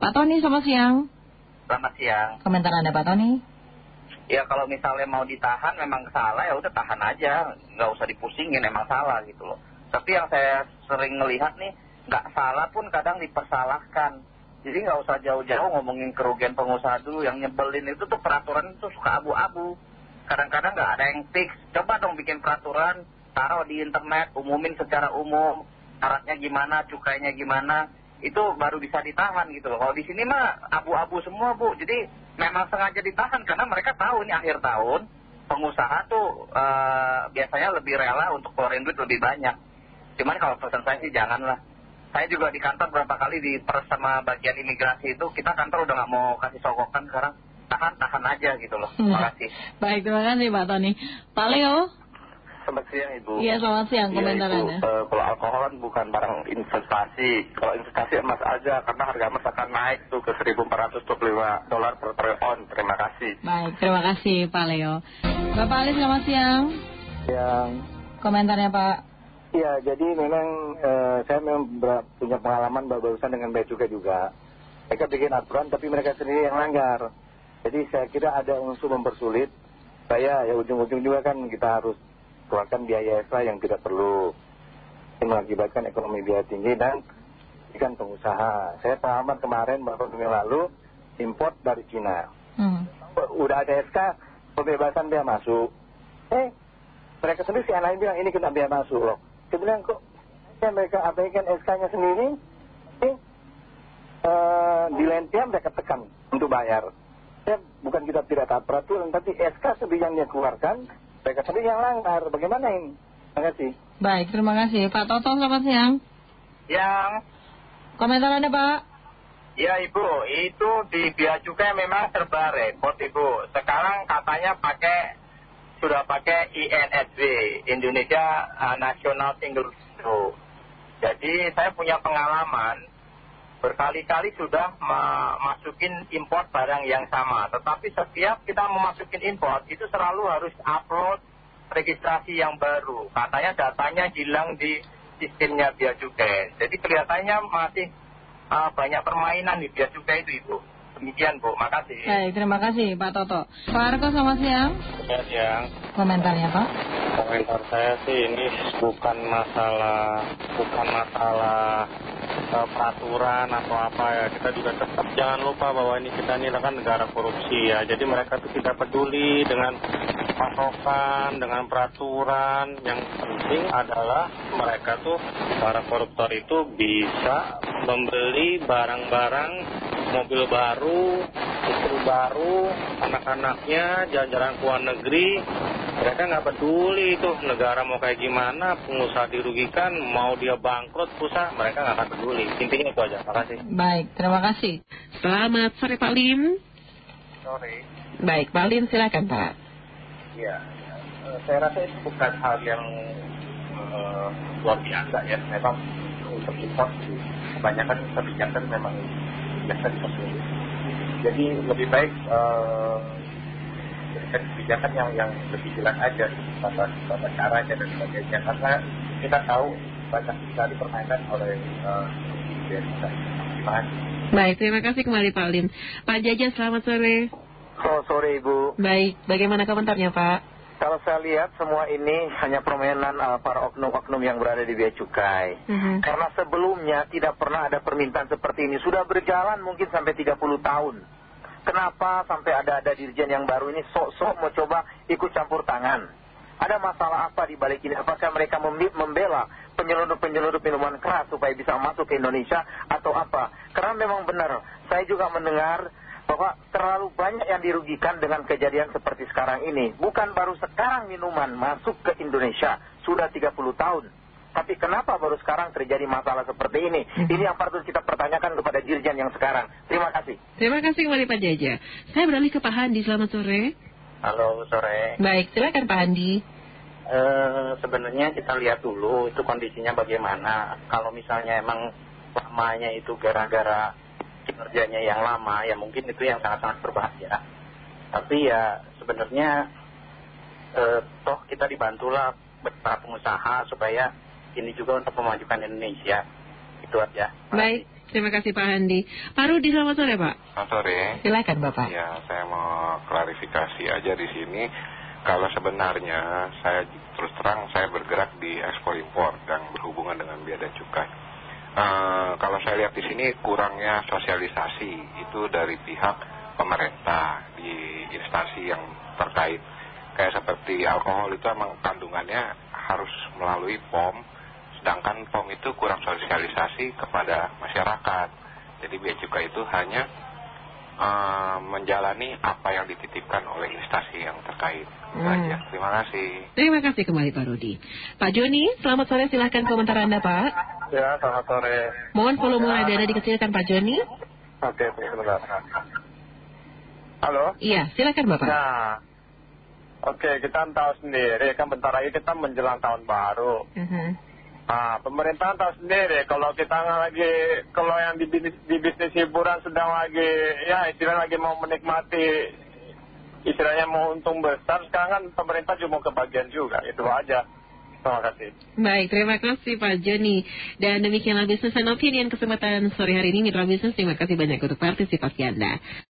Pak Tony, selamat siang. Selamat siang. Komentar Anda Pak Tony? Ya kalau misalnya mau ditahan memang salah ya udah tahan aja, nggak usah dipusingin emang salah gitu loh. Tapi yang saya sering ngelihat nih, nggak salah pun kadang dipersalahkan. Jadi nggak usah jauh-jauh ngomongin kerugian pengusaha dulu, yang nyebelin itu tuh peraturan itu suka abu-abu. Kadang-kadang nggak ada yang fix, coba dong bikin peraturan, taruh di internet, umumin secara umum, syaratnya gimana, cukainya gimana, itu baru bisa ditahan gitu loh. Kalau di sini mah abu-abu semua bu, jadi memang sengaja ditahan karena mereka tahu ini akhir tahun, pengusaha tuh eh, biasanya lebih rela untuk keluarin duit lebih banyak. Cuman kalau pesan saya sih janganlah. Saya juga di kantor berapa kali di sama bagian imigrasi itu, kita kantor udah nggak mau kasih sogokan sekarang. Tahan, tahan aja gitu loh. Terima kasih. Baik, terima kasih Pak Tony. Pak Leo? Selamat siang Ibu. Iya, selamat siang. Komentar Iya, Ibu. Anda. Eh, kalau alkohol kan bukan barang investasi. Kalau investasi emas aja, karena harga emas akan naik tuh ke 1.425 dolar per troy on. Terima kasih. Baik, terima kasih Pak Leo. Bapak Ali, selamat siang. Yang Komentarnya Pak? ya jadi memang eh, saya memang punya pengalaman barusan dengan bea cukai juga. Mereka bikin aturan tapi mereka sendiri yang langgar. Jadi saya kira ada unsur mempersulit. Saya ya ujung-ujung juga kan kita harus keluarkan biaya ekstra yang tidak perlu. Ini mengakibatkan ekonomi biaya tinggi dan ikan pengusaha. Saya pengalaman kemarin beberapa minggu lalu import dari Cina. Hmm. udah ada SK pembebasan biaya masuk. Eh, mereka sendiri si lain bilang ini kena biaya masuk loh. Saya bilang kok ya mereka abaikan SK-nya sendiri, eh, eh, di lain pihak mereka tekan untuk bayar. Ya, bukan kita tidak taat peraturan, tapi SK sendiri yang dia keluarkan, mereka sendiri yang langgar. Bagaimana ini? Terima kasih. Baik, terima kasih. Pak Toto, selamat siang. Yang Komentar Anda Pak? Ya Ibu, itu di Bea Cukai memang serba repot Ibu. Sekarang katanya pakai, sudah pakai INSW, Indonesia uh, National Single Window. Jadi saya punya pengalaman, berkali-kali sudah memasukin import barang yang sama. Tetapi setiap kita memasukin import, itu selalu harus upload registrasi yang baru. Katanya datanya hilang di sistemnya Bea Cukai. Jadi kelihatannya masih uh, banyak permainan di Bea Cukai itu Ibu. Demikian Bu, makasih. Baik, terima kasih Pak Toto. Pak Arko, selamat siang. Selamat siang. Komentarnya Pak? Komentar saya sih ini bukan masalah bukan masalah peraturan atau apa ya. Kita juga tetap jangan lupa bahwa ini kita ini kan negara korupsi ya. Jadi mereka tuh tidak peduli dengan pasokan, dengan peraturan. Yang penting adalah mereka tuh para koruptor itu bisa membeli barang-barang mobil baru, istri baru, anak-anaknya jalan-jalan ke luar negeri. Mereka nggak peduli itu negara mau kayak gimana, pengusaha dirugikan, mau dia bangkrut, pusat, mereka nggak akan peduli. Intinya itu aja. Makasih. Baik, terima kasih. Selamat sore Pak Lim. Sorry. Baik, Pak Lim silakan Pak. Ya, saya rasa itu bukan hal yang eh, luar biasa ya. Memang untuk import kebanyakan kebijakan memang biasa dipenuhi. Jadi lebih baik eh, berikan kebijakan yang yang lebih jelas aja tata tata caranya dan sebagainya karena kita tahu banyak sekali permainan oleh eh, presiden kita. Terima kasih. Baik, terima kasih kembali Pak Lim. Pak Jaja, selamat sore. Oh, sore Ibu. Baik, bagaimana komentarnya Pak? Kalau saya lihat semua ini hanya permainan eh, para oknum-oknum yang berada di Bea Cukai. Mhm. Karena sebelumnya tidak pernah ada permintaan seperti ini. Sudah berjalan mungkin sampai 30 tahun. Kenapa sampai ada ada dirjen yang baru ini sok-sok mau coba ikut campur tangan? Ada masalah apa di balik ini? Apakah mereka membela penyelundup-penyelundup minuman keras supaya bisa masuk ke Indonesia atau apa? Karena memang benar, saya juga mendengar bahwa terlalu banyak yang dirugikan dengan kejadian seperti sekarang ini. Bukan baru sekarang minuman masuk ke Indonesia, sudah 30 tahun. Tapi kenapa baru sekarang terjadi masalah seperti ini? Ini yang patut kita pertanyakan kepada Dirjen yang sekarang. Terima kasih. Terima kasih kembali Pak Jaja. Saya beralih ke Pak Handi, selamat sore. Halo sore. Baik, silakan Pak Handi. Eh, sebenarnya kita lihat dulu itu kondisinya bagaimana. Kalau misalnya emang lamanya itu gara-gara kinerjanya yang lama, ya mungkin itu yang sangat-sangat berbahaya. Tapi ya sebenarnya eh, toh kita dibantulah para pengusaha supaya ini juga untuk memajukan Indonesia. Itu aja. Baik, Terima kasih Pak Handi. Pak Rudi, selamat sore Pak. Selamat sore. Silakan Bapak. Ya, saya mau klarifikasi aja di sini. Kalau sebenarnya saya terus terang saya bergerak di ekspor impor dan berhubungan dengan biaya dan cukai. Eh, kalau saya lihat di sini kurangnya sosialisasi itu dari pihak pemerintah di instansi yang terkait. Kayak seperti alkohol itu emang kandungannya harus melalui POM, sedangkan POM itu kurang sosialisasi kepada masyarakat. Jadi biaya cukai itu hanya eh, menjalani apa yang dititipkan oleh instansi yang terkait. Hmm. aja. Terima kasih. Terima kasih kembali Pak Rudi. Pak Joni, selamat sore. Silahkan komentar Anda Pak. Ya, selamat sore. Mohon volume radio dikecilkan Pak Joni. Oke, sebentar. Halo? Iya, silakan Bapak. Nah, oke, kita tahu sendiri, kan bentar lagi kita menjelang tahun baru. Mhm. Nah, pemerintahan tahu sendiri, kalau kita lagi, kalau yang di bisnis, di bisnis hiburan sedang lagi, ya istilahnya lagi mau menikmati, istilahnya mau untung besar, sekarang kan pemerintah juga mau kebagian juga, itu aja. Terima kasih. Baik, terima kasih Pak Joni. Dan demikianlah Business and Opinion kesempatan sore hari ini Mitra Bisnis. Terima kasih banyak untuk partisipasi Anda.